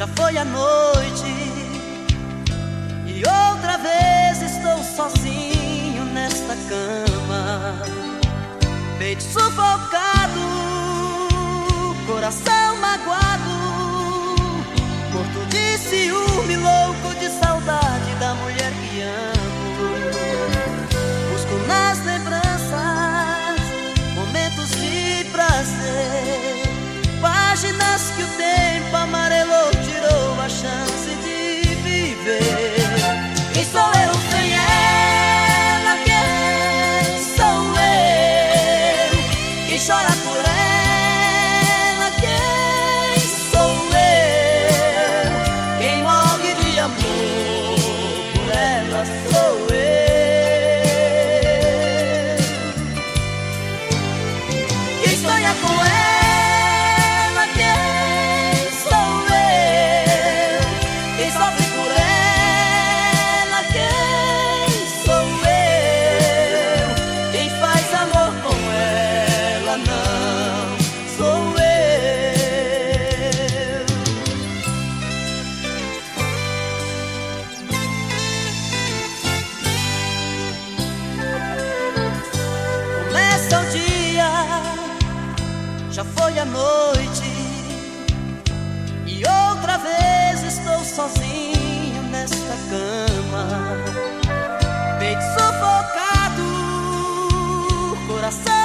já foi a noite e outra vez estou sozinho nesta cama, peito sufocado, coração magoado. chora por a noite e outra vez estou sozinho nesta cama, peito sufocado, coração.